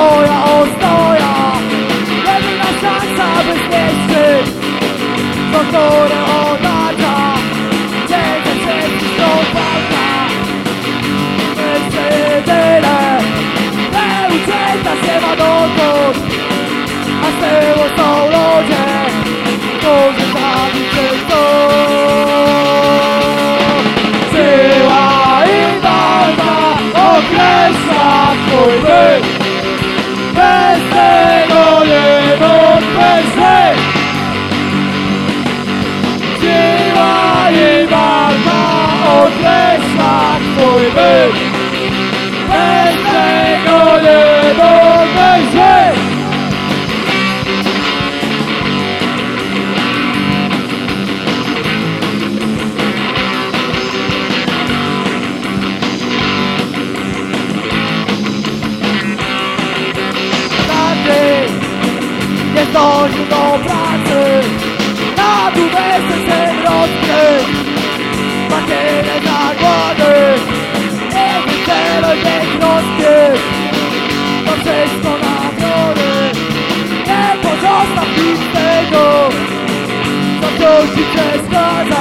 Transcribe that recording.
moja ostoja Jedyna szansa bezpiecznych, za którą określa twój byt Bez tego nie mógłbyś żyć. Każdy nie zdążył do pracy. Na dubesce się rozkryć Tyle zagłady Nie wyceluj tych rozkryć To wszystko na wiory Nie pozostaw nic tego Co tu ci przeszkadza